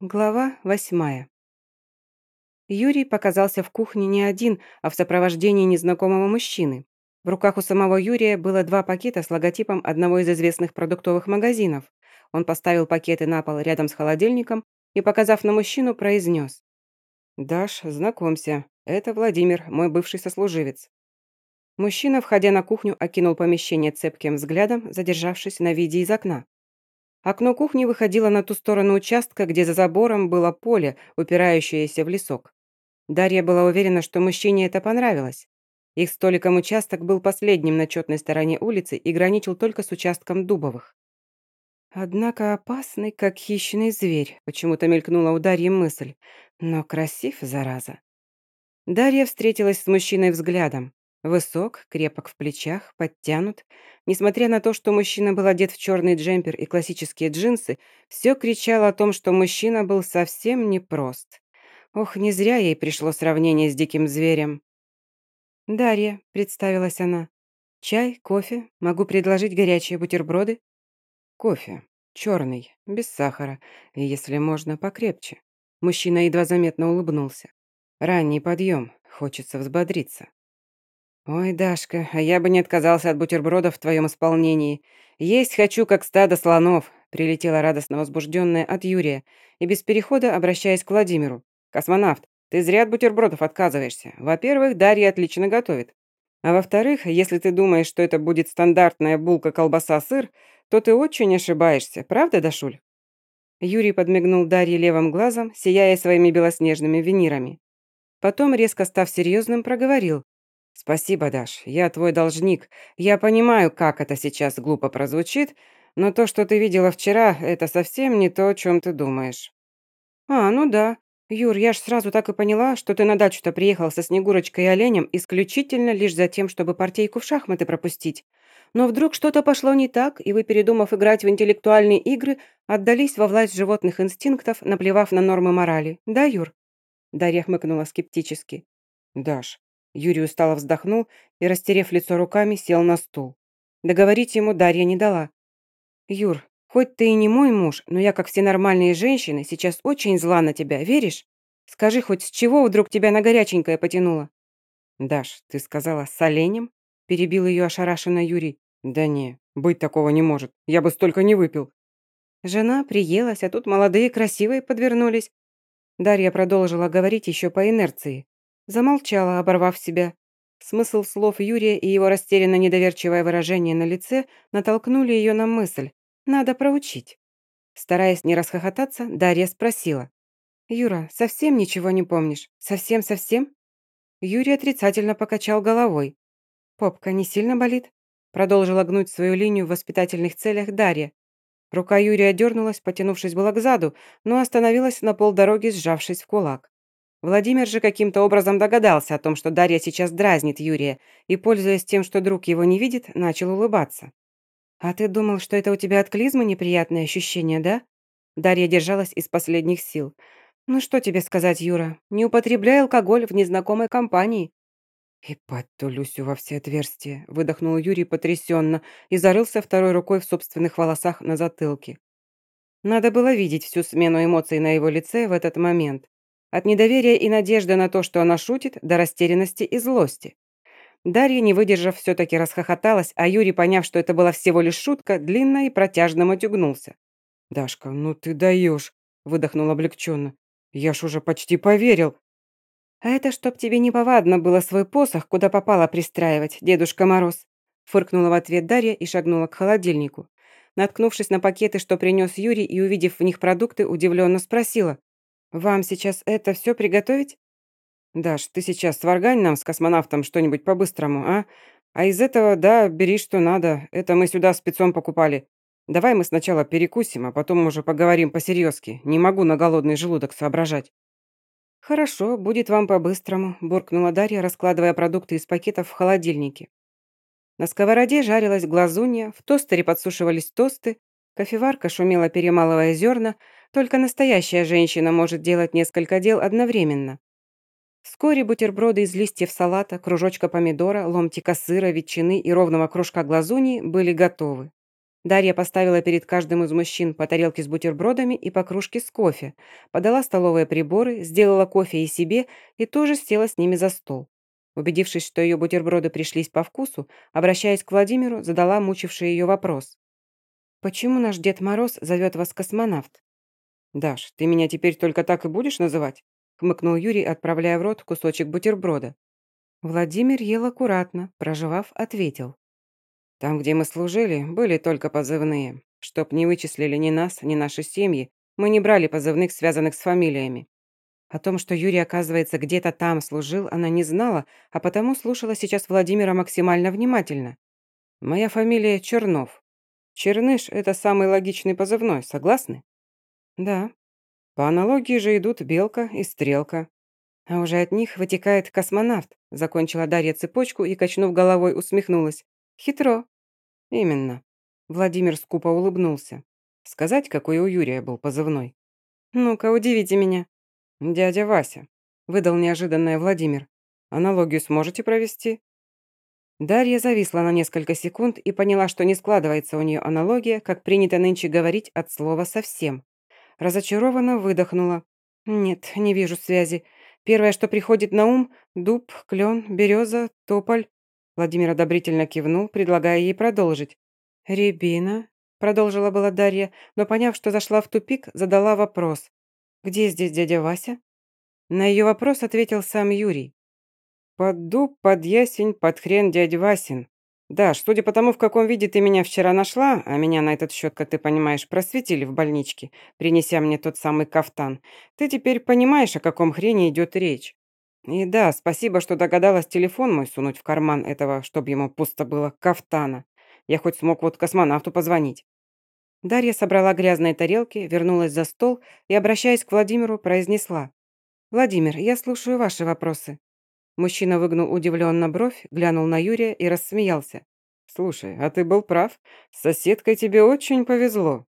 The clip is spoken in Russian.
Глава восьмая. Юрий показался в кухне не один, а в сопровождении незнакомого мужчины. В руках у самого Юрия было два пакета с логотипом одного из известных продуктовых магазинов. Он поставил пакеты на пол рядом с холодильником и, показав на мужчину, произнес. «Даш, знакомься, это Владимир, мой бывший сослуживец». Мужчина, входя на кухню, окинул помещение цепким взглядом, задержавшись на виде из окна. Окно кухни выходило на ту сторону участка, где за забором было поле, упирающееся в лесок. Дарья была уверена, что мужчине это понравилось. Их столиком участок был последним на четной стороне улицы и граничил только с участком Дубовых. Однако опасный, как хищный зверь, почему-то мелькнула у Дарьи мысль. Но красив, зараза. Дарья встретилась с мужчиной взглядом. Высок, крепок в плечах, подтянут. Несмотря на то, что мужчина был одет в черный джемпер и классические джинсы, все кричало о том, что мужчина был совсем непрост. Ох, не зря ей пришло сравнение с диким зверем. «Дарья», — представилась она. «Чай, кофе? Могу предложить горячие бутерброды?» «Кофе. Черный, без сахара. И, если можно, покрепче». Мужчина едва заметно улыбнулся. «Ранний подъем. Хочется взбодриться». «Ой, Дашка, а я бы не отказался от бутербродов в твоем исполнении. Есть хочу, как стадо слонов», — прилетела радостно возбужденная от Юрия, и без перехода обращаясь к Владимиру. «Космонавт, ты зря от бутербродов отказываешься. Во-первых, Дарья отлично готовит. А во-вторых, если ты думаешь, что это будет стандартная булка, колбаса, сыр, то ты очень ошибаешься. Правда, Дашуль?» Юрий подмигнул Дарье левым глазом, сияя своими белоснежными винирами. Потом, резко став серьезным, проговорил. «Спасибо, Даш, я твой должник. Я понимаю, как это сейчас глупо прозвучит, но то, что ты видела вчера, это совсем не то, о чем ты думаешь». «А, ну да. Юр, я ж сразу так и поняла, что ты на дачу-то приехал со Снегурочкой и оленем исключительно лишь за тем, чтобы партийку в шахматы пропустить. Но вдруг что-то пошло не так, и вы, передумав играть в интеллектуальные игры, отдались во власть животных инстинктов, наплевав на нормы морали. Да, Юр?» Дарья хмыкнула скептически. «Даш, Юрий устало вздохнул и, растерев лицо руками, сел на стул. Договорить ему Дарья не дала. «Юр, хоть ты и не мой муж, но я, как все нормальные женщины, сейчас очень зла на тебя, веришь? Скажи, хоть с чего вдруг тебя на горяченькое потянуло?» «Даш, ты сказала, с оленем?» перебил ее ошарашенно Юрий. «Да не, быть такого не может. Я бы столько не выпил». Жена приелась, а тут молодые красивые подвернулись. Дарья продолжила говорить еще по инерции. Замолчала, оборвав себя. Смысл слов Юрия и его растерянно недоверчивое выражение на лице натолкнули ее на мысль. Надо проучить. Стараясь не расхохотаться, Дарья спросила. «Юра, совсем ничего не помнишь? Совсем-совсем?» Юрий отрицательно покачал головой. «Попка не сильно болит?» Продолжила гнуть свою линию в воспитательных целях Дарья. Рука Юрия дернулась, потянувшись было к заду, но остановилась на полдороги, сжавшись в кулак. Владимир же каким-то образом догадался о том, что Дарья сейчас дразнит Юрия, и, пользуясь тем, что друг его не видит, начал улыбаться. «А ты думал, что это у тебя от клизмы неприятные ощущения, да?» Дарья держалась из последних сил. «Ну что тебе сказать, Юра? Не употребляй алкоголь в незнакомой компании». «И подту Люсю во все отверстия», — выдохнул Юрий потрясенно и зарылся второй рукой в собственных волосах на затылке. Надо было видеть всю смену эмоций на его лице в этот момент. От недоверия и надежды на то, что она шутит, до растерянности и злости. Дарья, не выдержав, все-таки расхохоталась, а Юрий, поняв, что это была всего лишь шутка, длинно и протяжно матюгнулся. «Дашка, ну ты даешь!» – выдохнул облегченно. «Я ж уже почти поверил!» «А это чтоб тебе неповадно было свой посох, куда попало пристраивать, Дедушка Мороз!» Фыркнула в ответ Дарья и шагнула к холодильнику. Наткнувшись на пакеты, что принес Юрий, и увидев в них продукты, удивленно спросила. «Вам сейчас это все приготовить?» «Даш, ты сейчас сваргань нам с космонавтом что-нибудь по-быстрому, а? А из этого, да, бери что надо. Это мы сюда спецом покупали. Давай мы сначала перекусим, а потом уже поговорим по-серьезки. Не могу на голодный желудок соображать». «Хорошо, будет вам по-быстрому», – буркнула Дарья, раскладывая продукты из пакетов в холодильнике. На сковороде жарилась глазунья, в тостере подсушивались тосты, кофеварка шумела, перемалывая зерна, только настоящая женщина может делать несколько дел одновременно. Вскоре бутерброды из листьев салата, кружочка помидора, ломтика сыра, ветчины и ровного кружка глазуни были готовы. Дарья поставила перед каждым из мужчин по тарелке с бутербродами и по кружке с кофе, подала столовые приборы, сделала кофе и себе и тоже села с ними за стол. Убедившись, что ее бутерброды пришлись по вкусу, обращаясь к Владимиру, задала мучивший ее вопрос. «Почему наш Дед Мороз зовет вас космонавт?» «Даш, ты меня теперь только так и будешь называть?» хмыкнул Юрий, отправляя в рот кусочек бутерброда. Владимир ел аккуратно, проживав, ответил. «Там, где мы служили, были только позывные. Чтоб не вычислили ни нас, ни наши семьи, мы не брали позывных, связанных с фамилиями. О том, что Юрий, оказывается, где-то там служил, она не знала, а потому слушала сейчас Владимира максимально внимательно. «Моя фамилия Чернов. Черныш – это самый логичный позывной, согласны?» «Да». По аналогии же идут Белка и Стрелка. А уже от них вытекает космонавт, закончила Дарья цепочку и, качнув головой, усмехнулась. Хитро. Именно. Владимир скупо улыбнулся. Сказать, какой у Юрия был позывной? Ну-ка, удивите меня. Дядя Вася. Выдал неожиданное Владимир. Аналогию сможете провести? Дарья зависла на несколько секунд и поняла, что не складывается у нее аналогия, как принято нынче говорить от слова «совсем». Разочарованно выдохнула. «Нет, не вижу связи. Первое, что приходит на ум – дуб, клен, береза, тополь». Владимир одобрительно кивнул, предлагая ей продолжить. «Рябина», – продолжила была Дарья, но, поняв, что зашла в тупик, задала вопрос. «Где здесь дядя Вася?» На ее вопрос ответил сам Юрий. «Под дуб, под ясень, под хрен дядя Васин. Да, судя по тому, в каком виде ты меня вчера нашла, а меня на этот счет, как ты понимаешь, просветили в больничке, принеся мне тот самый кафтан, ты теперь понимаешь, о каком хрене идет речь. И да, спасибо, что догадалась телефон мой сунуть в карман этого, чтобы ему пусто было, кафтана. Я хоть смог вот космонавту позвонить». Дарья собрала грязные тарелки, вернулась за стол и, обращаясь к Владимиру, произнесла. «Владимир, я слушаю ваши вопросы». Мужчина выгнул удивленно бровь, глянул на Юрия и рассмеялся. «Слушай, а ты был прав. С соседкой тебе очень повезло.